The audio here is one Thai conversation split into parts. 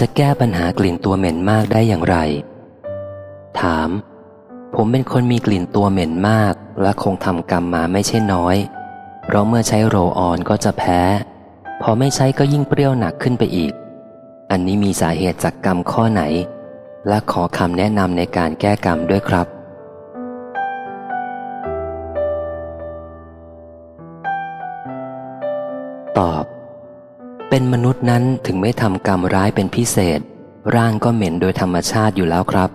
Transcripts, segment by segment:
จะแก้ปัญหากลิ่นตัวเหม็นมากได้อย่างไร ถาม ผมเป็นคนมีกลิ่นตัวเหม็นมาก และคงทำกรรมมาไม่ใช่น้อย เพราะเมื่อใช้โรออนก็จะแพ้ พอไม่ใช้ก็ยิ่งเปรี้ยวหนักขึ้นไปอีก อันนี้มีสาเหตุจากกรรมข้อไหน และขอคำแนะนำในการแก้กรรมด้วยครับตอบ เป็นมนุษย์นั้นถึงไม่ทำกรรมร้ายเป็นพิเศษ ร่างก็เหม็นโดยธรรมชาติอยู่แล้วครับ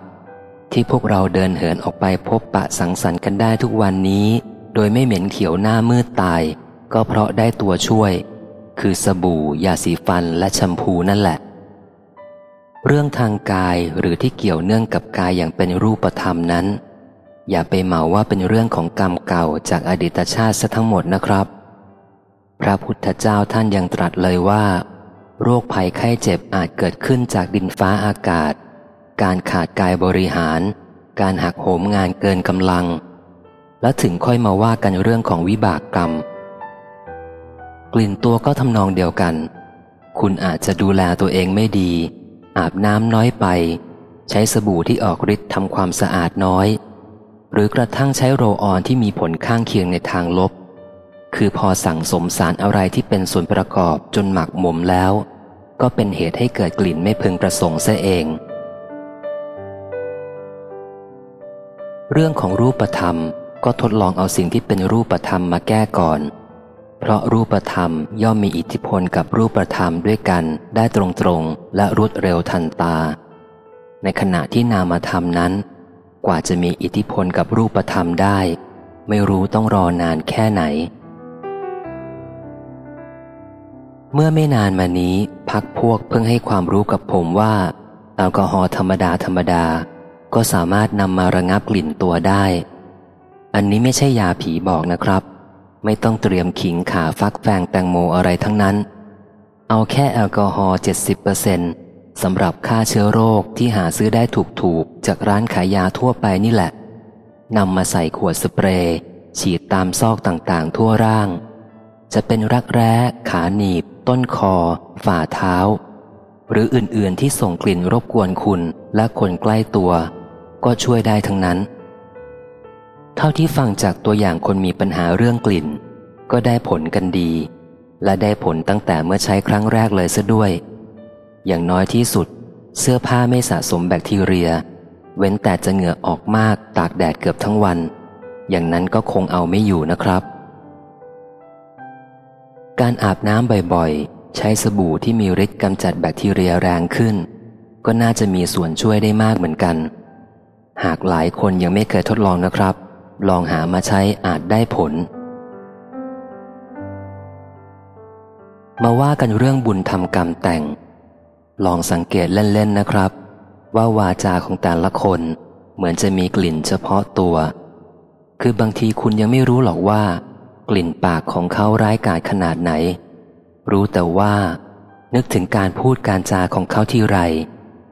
ที่พวกเราเดินเหินออกไปพบปะสังสรรค์กันได้ทุกวันนี้ โดยไม่เหม็นเขียวหน้ามืดตาย ก็เพราะได้ตัวช่วย คือสบู่ยาสีฟันและแชมพูนั่นแหละ เรื่องทางกายหรือที่เกี่ยวเนื่องกับกายอย่างเป็นรูปธรรมนั้น อย่าไปเหมาว่าเป็นเรื่องของกรรมเก่าจากอดีตชาติซะทั้งหมดนะครับ พระพุทธเจ้าท่านยังตรัสเลยว่า โรคภัยไข้เจ็บอาจเกิดขึ้นจากดินฟ้าอากาศ การขาดกายบริหาร การหักโหมงานเกินกำลัง และถึงค่อยมาว่ากันเรื่องของวิบากกรรม กลิ่นตัวก็ทำนองเดียวกัน คุณอาจจะดูแลตัวเองไม่ดี อาบน้ำน้อยไป ใช้สบู่ที่ออกฤทธิ์ทำความสะอาดน้อย หรือกระทั่งใช้โรออนที่มีผลข้างเคียงในทางลบ คือพอสั่งสมสารอะไรที่เป็นส่วนประกอบจนหมักหมมแล้ว ก็เป็นเหตุให้เกิดกลิ่นไม่พึงประสงค์ซะเอง เรื่องของรูปธรรมก็ทดลองเอาสิ่งที่เป็นรูปธรรมมาแก้ก่อน เพราะรูปธรรมย่อมมีอิทธิพลกับรูปธรรมด้วยกันได้ตรงๆและรวดเร็วทันตา ในขณะที่นามธรรมนั้น กว่าจะมีอิทธิพลกับรูปธรรมได้ ไม่รู้ต้องรอนานแค่ไหน เมื่อไม่นานมานี้พักพวกเพิ่งให้ความรู้กับผมว่า แอลกอฮอล์ธรรมดาธรรมดา ก็สามารถนำมาระงับกลิ่นตัวได้ อันนี้ไม่ใช่ยาผีบอกนะครับ ไม่ต้องเตรียมขิงขาฟักแฟงแตงโมอะไรทั้งนั้น เอาแค่แอลกอฮอล์70%สำหรับฆ่าเชื้อโรคที่หาซื้อได้ถูกๆ จากร้านขายยาทั่วไปนี่แหละนำมาใส่ขวดสเปรย์ฉีดตามซอกต่างๆ ทั่วร่าง จะเป็นรักแร้ขาหนีบ ต้นคอ ฝ่าเท้า หรืออื่นๆที่ส่งกลิ่นรบกวนคุณและคนใกล้ตัว ก็ช่วยได้ทั้งนั้น เท่าที่ฟังจากตัวอย่างคนมีปัญหาเรื่องกลิ่น ก็ได้ผลกันดี และได้ผลตั้งแต่เมื่อใช้ครั้งแรกเลยซะด้วย อย่างน้อยที่สุด เสื้อผ้าไม่สะสมแบคทีเรีย เว้นแต่จะเหงื่อออกมากตากแดดเกือบทั้งวัน อย่างนั้นก็คงเอาไม่อยู่นะครับ การอาบน้ำบ่อยๆ ใช้สบู่ที่มีฤทธิ์กำจัดแบคทีเรียแรงขึ้น ก็น่าจะมีส่วนช่วยได้มากเหมือนกัน หากหลายคนยังไม่เคยทดลองนะครับ ลองหามาใช้อาจได้ผล มาว่ากันเรื่องบุญทำกรรมแต่ง ลองสังเกตเล่นๆนะครับ ว่าวาจาของแต่ละคนเหมือนจะมีกลิ่นเฉพาะตัว คือบางทีคุณยังไม่รู้หรอกว่า กลิ่นปากของเขาร้ายกาจขนาดไหน รู้แต่ว่า นึกถึงการพูดการจาของเขาที่ไร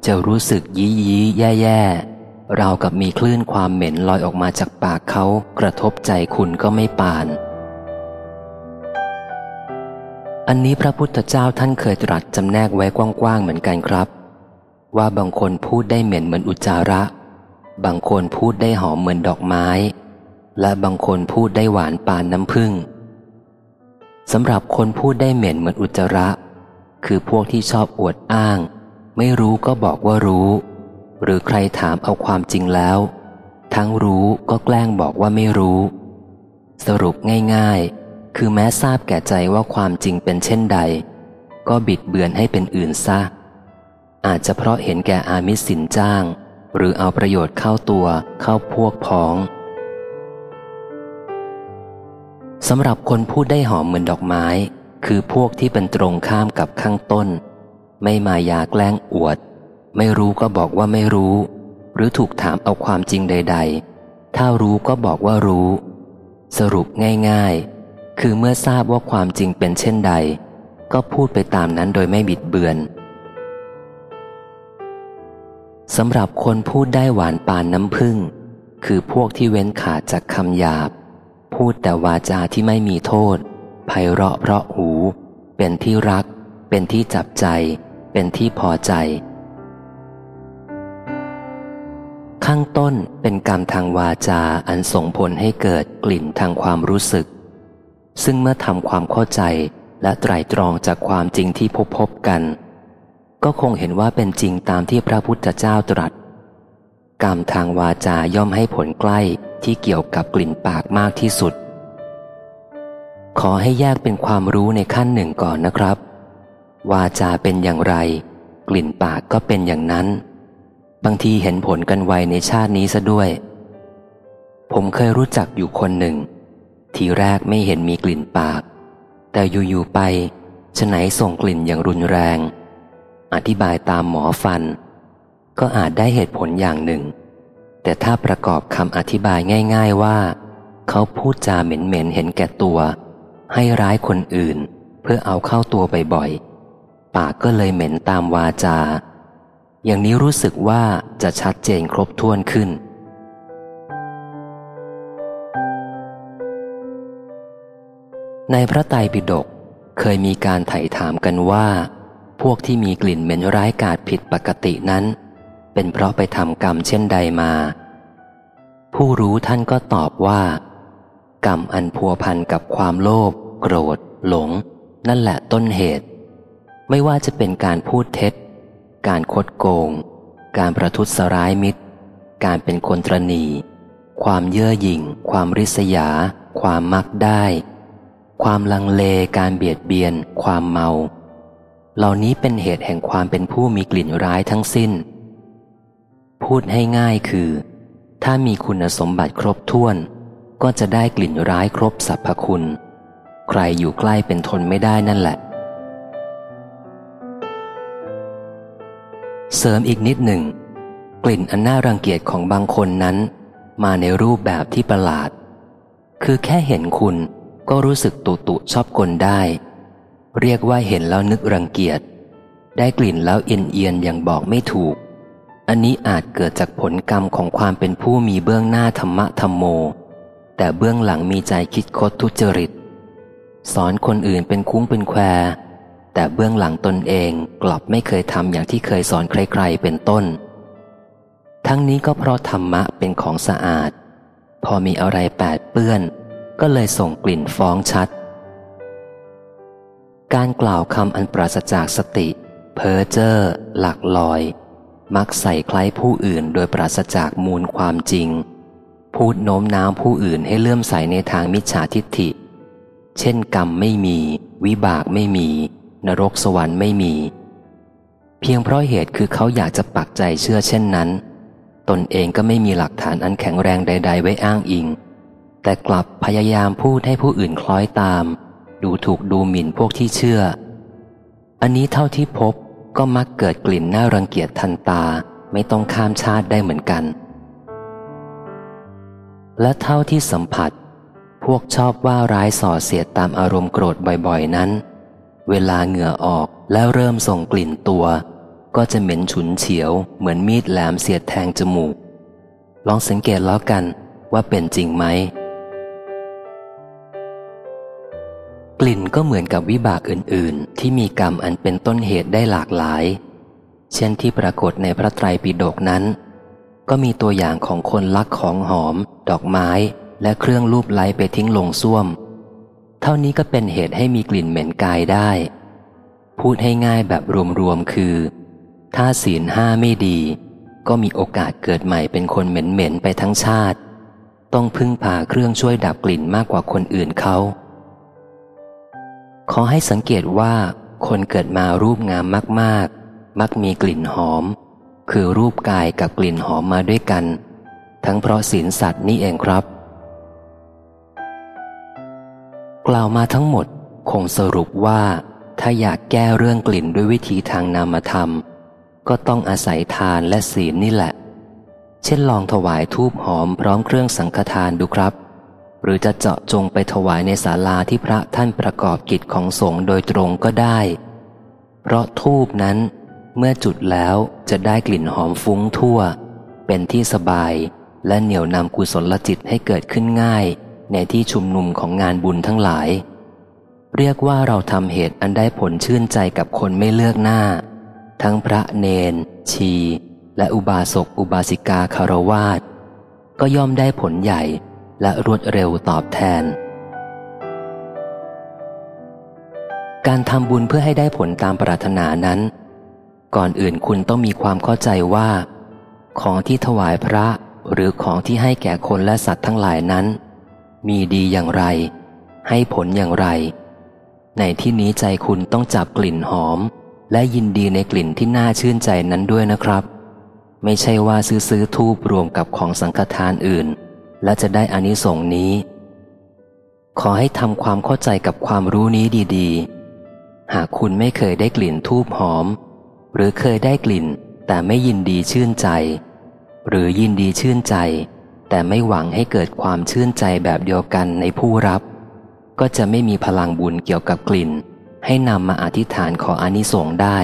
จะรู้สึกยี้ยี้แย่แย่ๆราวกับมีคลื่นความเหม็นลอยออกมาจากปากเขากระทบใจคุณก็ไม่ปาน อันนี้พระพุทธเจ้าท่านเคยตรัสจำแนกไว้กว้างๆเหมือนกันครับ ว่าบางคนพูดได้เหม็นเหมือนอุจจาระ บางคนพูดได้หอมเหมือนดอกไม้ และบางคนพูดได้หวานปานน้ำผึ้งสำหรับคนพูดได้เหม็นเหมือนอุจจาระ คือพวกที่ชอบอวดอ้าง ไม่รู้ก็บอกว่ารู้ หรือใครถามเอาความจริงแล้ว ทั้งรู้ก็แกล้งบอกว่าไม่รู้ สรุปง่ายๆ คือแม้ทราบแก่ใจว่าความจริงเป็นเช่นใด ก็บิดเบือนให้เป็นอื่นซะ อาจจะเพราะเห็นแก่อามิสสินจ้าง หรือเอาประโยชน์เข้าตัวเข้าพวกพ้อง สำหรับคนพูดได้หอมเหมือนดอกไม้ คือพวกที่เป็นตรงข้ามกับข้างต้น ไม่มายาแกล้งอวด ไม่รู้ก็บอกว่าไม่รู้ หรือถูกถามเอาความจริงใด ๆ ถ้ารู้ก็บอกว่ารู้ สรุปง่าย ๆ คือเมื่อทราบว่าความจริงเป็นเช่นใด ก็พูดไปตามนั้นโดยไม่บิดเบือนสำหรับคนพูดได้หวานปานน้ำผึ้งคือพวกที่เว้นขาดจากคำหยาบ พูดแต่วาจาที่ไม่มีโทษ ไพเราะเพราะหู เป็นที่รัก เป็นที่จับใจ เป็นที่พอใจ ข้างต้นเป็นกรรมทางวาจาอันส่งผลให้เกิดกลิ่นทางความรู้สึก ซึ่งเมื่อทำความเข้าใจและไตรตรองจากความจริงที่พบพบกัน ก็คงเห็นว่าเป็นจริงตามที่พระพุทธเจ้าตรัส กรรมทางวาจาย่อมให้ผลใกล้ ที่เกี่ยวกับกลิ่นปากมากที่สุด ขอให้แยกเป็นความรู้ในขั้นหนึ่งก่อนนะครับ วาจาเป็นอย่างไร กลิ่นปากก็เป็นอย่างนั้น บางทีเห็นผลกันไวในชาตินี้ซะด้วย ผมเคยรู้จักอยู่คนหนึ่ง ทีแรกไม่เห็นมีกลิ่นปาก แต่อยู่ๆไปฉไหนส่งกลิ่นอย่างรุนแรง อธิบายตามหมอฟัน ก็อาจได้เหตุผลอย่างหนึ่ง แต่ถ้าประกอบคำอธิบายง่าย ๆว่า เขาพูดจาเหม็นๆเห็นแก่ตัว ให้ร้ายคนอื่น เพื่อเอาเข้าตัวบ่อยๆปากก็เลยเหม็นตามวาจา อย่างนี้รู้สึกว่าจะชัดเจนครบถ้วนขึ้น ในพระไตรปิฎกเคยมีการไถ่ถามกันว่า พวกที่มีกลิ่นเหม็นร้ายกาจผิดปกตินั้น เป็นเพราะไปทำกรรมเช่นใดมา ผู้รู้ท่านก็ตอบว่า กรรมอันพัวพันกับความโลภโกรธ หลง นั่นแหละต้นเหตุ ไม่ว่าจะเป็นการพูดเท็จ การคดโกง การประทุษร้ายมิตร การเป็นคนตรณีความเย่อหยิ่ง ความริษยา ความมักได้ ความลังเล การเบียดเบียน ความเมา เหล่านี้เป็นเหตุแห่งความเป็นผู้มีกลิ่นร้ายทั้งสิ้น พูดให้ง่ายคือ ถ้ามีคุณสมบัติครบถ้วน ก็จะได้กลิ่นร้ายครบสรรพคุณ ใครอยู่ใกล้เป็นทนไม่ได้นั่นแหละ เสริมอีกนิดหนึ่ง กลิ่นอันน่ารังเกียจของบางคนนั้น มาในรูปแบบที่ประหลาด คือแค่เห็นคุณก็รู้สึกตุตุชอบกลได้ เรียกว่าเห็นแล้วนึกรังเกียจ ได้กลิ่นแล้วเอียนเอียนอย่างบอกไม่ถูก อันนี้อาจเกิดจากผลกรรมของความเป็นผู้มีเบื้องหน้าธรรมะธรรมโม แต่เบื้องหลังมีใจคิดคดทุจริต สอนคนอื่นเป็นคุ้งเป็นแคว แต่เบื้องหลังตนเองกลับไม่เคยทำอย่างที่เคยสอนใครๆเป็นต้น ทั้งนี้ก็เพราะธรรมะเป็นของสะอาด พอมีอะไรแปดเปื้อน ก็เลยส่งกลิ่นฟ้องชัด การกล่าวคำอันปราศจากสติ เพ้อเจ้อหลักลอย มักใส่คล้ายผู้อื่นโดยปราศจากมูลความจริง พูดโน้มน้าวผู้อื่นให้เลื่อมใสในทางมิจฉาทิฏฐิ เช่นกรรมไม่มี วิบากไม่มี นรกสวรรค์ไม่มี เพียงเพราะเหตุคือเขาอยากจะปักใจเชื่อเช่นนั้น ตนเองก็ไม่มีหลักฐานอันแข็งแรงใด ๆ ไว้อ้างอิง แต่กลับพยายามพูดให้ผู้อื่นคล้อยตาม ดูถูกดูหมิ่นพวกที่เชื่อ อันนี้เท่าที่พบ ก็มักเกิดกลิ่นน่ารังเกียจทันตาไม่ต้องข้ามชาติได้เหมือนกัน และเท่าที่สัมผัส พวกชอบว่าร้ายส่อเสียดตามอารมณ์โกรธบ่อยๆนั้น เวลาเหงื่อออกแล้วเริ่มส่งกลิ่นตัว ก็จะเหม็นฉุนเฉียว เหมือนมีดแหลมเสียดแทงจมูก ลองสังเกตแล้วกันว่าเป็นจริงไหม กลิ่นก็เหมือนกับวิบากอื่น ๆ ที่มีกรรมอันเป็นต้นเหตุได้หลากหลาย เช่นที่ปรากฏในพระไตรปิฎกนั้น ก็มีตัวอย่างของคนลักของหอม ดอกไม้ และเครื่องรูปไล้ไปทิ้งลงส้วม เท่านี้ก็เป็นเหตุให้มีกลิ่นเหม็นกายได้ พูดให้ง่ายแบบรวม ๆ คือ ถ้าศีลห้าไม่ดี ก็มีโอกาสเกิดใหม่เป็นคนเหม็น ๆ ไปทั้งชาติ ต้องพึ่งพาเครื่องช่วยดับกลิ่นมากกว่าคนอื่นเขา ขอให้สังเกตว่า คนเกิดมารูปงามมาก ๆ มักมีกลิ่นหอม คือรูปกายกับกลิ่นหอมมาด้วยกัน ทั้งเพราะศีลสัตว์นี่เองครับ กล่าวมาทั้งหมดคงสรุปว่า ถ้าอยากแก้เรื่องกลิ่นด้วยวิธีทางนามธรรม ก็ต้องอาศัยทานและศีลนี่แหละ เช่นลองถวายทูบหอมพร้อมเครื่องสังฆทานดูครับ หรือจะเจาะจงไปถวายในศาลาที่พระท่านประกอบกิจของสงฆ์โดยตรงก็ได้ เพราะทูบนั้น เมื่อจุดแล้วจะได้กลิ่นหอมฟุ้งทั่ว เป็นที่สบายและเหนี่ยวนำกุศลจิตให้เกิดขึ้นง่าย ในที่ชุมนุมของงานบุญทั้งหลาย เรียกว่าเราทำเหตุอันได้ผลชื่นใจกับคนไม่เลือกหน้า ทั้งพระเนน ชี และอุบาสกอุบาสิกาคารวาสก็ย่อมได้ผลใหญ่ และรวดเร็วตอบแทน การทำบุญเพื่อให้ได้ผลตามปรารถนานั้น ก่อนอื่นคุณต้องมีความเข้าใจว่า ของที่ถวายพระหรือของที่ให้แก่คนและสัตว์ทั้งหลายนั้น มีดีอย่างไร ให้ผลอย่างไร ในที่นี้ใจคุณต้องจับกลิ่นหอม และยินดีในกลิ่นที่น่าชื่นใจนั้นด้วยนะครับ ไม่ใช่ว่าซื้อซื้อทูบรวมกับของสังฆทานอื่น และจะได้อานิสงส์นี้ ขอให้ทำความเข้าใจกับความรู้นี้ดีๆ หากคุณไม่เคยได้กลิ่นทูบหอม หรือเคยได้กลิ่นแต่ไม่ยินดีชื่นใจ หรือยินดีชื่นใจ แต่ไม่หวังให้เกิดความชื่นใจแบบเดียวกันในผู้รับ ก็จะไม่มีพลังบุญเกี่ยวกับกลิ่น ให้นำมาอธิษฐานขออานิสงส์ได้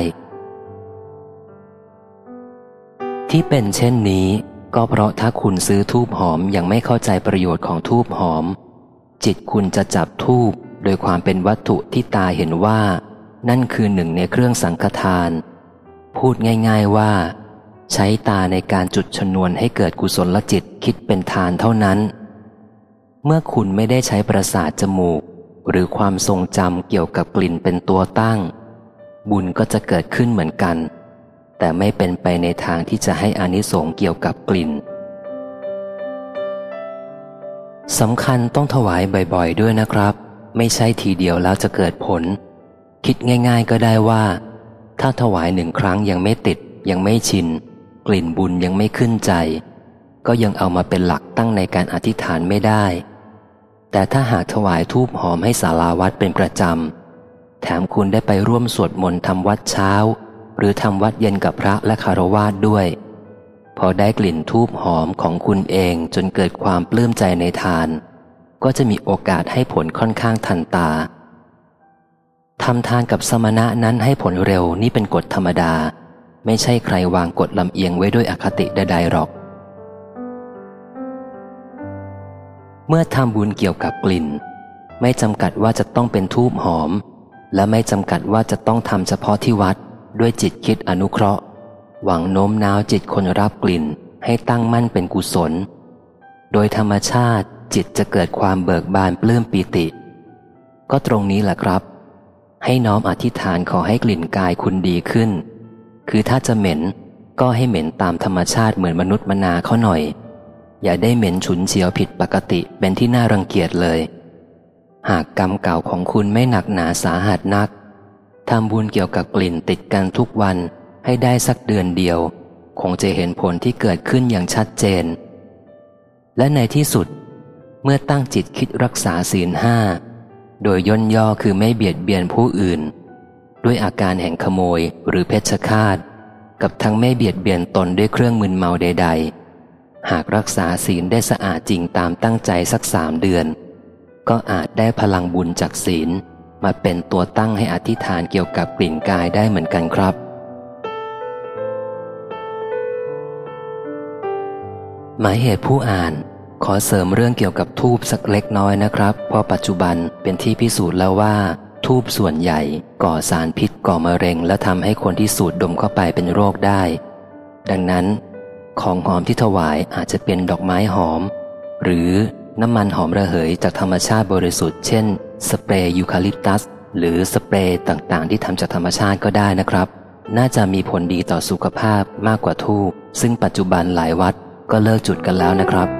ที่เป็นเช่นนี้ ก็เพราะถ้าคุณซื้อทูบหอมยังไม่เข้าใจประโยชน์ของทูบหอม จิตคุณจะจับทูบโดยความเป็นวัตถุที่ตาเห็นว่า นั่นคือหนึ่งในเครื่องสังฆทาน พูดง่าย ๆว่า ใช้ตาในการจุดชนวนให้เกิดกุศลจิตคิดเป็นทานเท่านั้น เมื่อคุณไม่ได้ใช้ประสาทจมูก หรือความทรงจำเกี่ยวกับกลิ่นเป็นตัวตั้ง บุญก็จะเกิดขึ้นเหมือนกัน แต่ไม่เป็นไปในทางที่จะให้อานิสงส์เกี่ยวกับกลิ่นสำคัญต้องถวายบ่อยๆ ด้วยนะครับ ไม่ใช่ทีเดียวแล้วจะเกิดผล คิดง่ายๆก็ได้ว่า ถ้าถวายหนึ่งครั้งยังไม่ติด ยังไม่ชิน กลิ่นบุญยังไม่ขึ้นใจ ก็ยังเอามาเป็นหลักตั้งในการอธิษฐานไม่ได้ แต่ถ้าหากถวายทูบหอมให้สาราวัดเป็นประจำแถมคุณได้ไปร่วมสวดมนต์ทำวัดเช้า หรือทำวัดเย็นกับพระและคารวาสด้วย พอได้กลิ่นทูบหอมของคุณเองจนเกิดความปลื้มใจในทาน ก็จะมีโอกาสให้ผลค่อนข้างทันตาทำทานกับสมณะนั้นให้ผลเร็วนี่เป็นกฎธรรมดา ไม่ใช่ใครวางกฎลำเอียงไว้ด้วยอคติใดๆหรอก เมื่อทำบุญเกี่ยวกับกลิ่น ไม่จำกัดว่าจะต้องเป็นทูบหอม และไม่จำกัดว่าจะต้องทำเฉพาะที่วัด ด้วยจิตคิดอนุเคราะห์ หวังโน้มน้าวจิตคนรับกลิ่นให้ตั้งมั่นเป็นกุศล โดยธรรมชาติจิตจะเกิดความเบิกบานปลื้มปีติ ก็ตรงนี้แหละครับ ให้น้อมอธิษฐานขอให้กลิ่นกายคุณดีขึ้น คือถ้าจะเหม็นก็ให้เหม็นตามธรรมชาติเหมือนมนุษย์มนาเขาหน่อย อย่าได้เหม็นฉุนเฉียวผิดปกติเป็นที่น่ารังเกียจเลย หากกรรมเก่าของคุณไม่หนักหนาสาหัสนัก ทำบุญเกี่ยวกับกลิ่นติดกันทุกวันให้ได้สักเดือนเดียว คงจะเห็นผลที่เกิดขึ้นอย่างชัดเจน และในที่สุด เมื่อตั้งจิตคิดรักษาศีลห้าโดยย่นย่อคือไม่เบียดเบียนผู้อื่น ด้วยอาการแห่งขโมยหรือเพชฌฆาต กับทั้งไม่เบียดเบียนตนด้วยเครื่องมึนเมาใด ๆ หากรักษาศีลได้สะอาดจริงตามตั้งใจสักสามเดือน ก็อาจได้พลังบุญจากศีล มาเป็นตัวตั้งให้อธิษฐานเกี่ยวกับกลิ่นกายได้เหมือนกันครับ หมายเหตุผู้อ่านขอเสริมเรื่องเกี่ยวกับทูบสักเล็กน้อยนะครับ เพราะปัจจุบันเป็นที่พิสูจน์แล้วว่า ทูบส่วนใหญ่ก่อสารพิษก่อมะเร็ง และทำให้คนที่สูดดมเข้าไปเป็นโรคได้ ดังนั้น ของหอมที่ถวายอาจจะเป็นดอกไม้หอม หรือน้ำมันหอมระเหยจากธรรมชาติบริสุทธิ์เช่น สเปรย์ยูคาลิปตัส หรือสเปรย์ต่างๆ ที่ทำจากธรรมชาติก็ได้นะครับ น่าจะมีผลดีต่อสุขภาพมากกว่าทูบซึ่งปัจจุบันหลายวัดก็เลิกจุดกันแล้วนะครับ